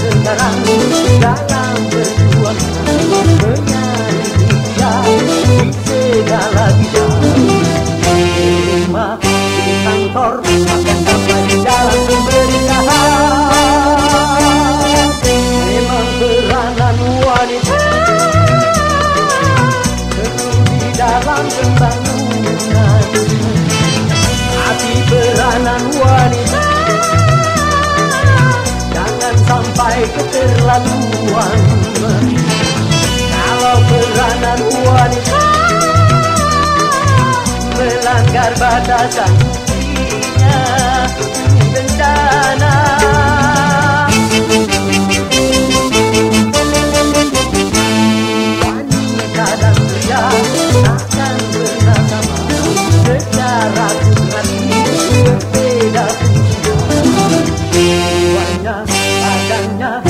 tonight. Keterlaluan. Kalau peranan wanita Melanggar batasan 呀。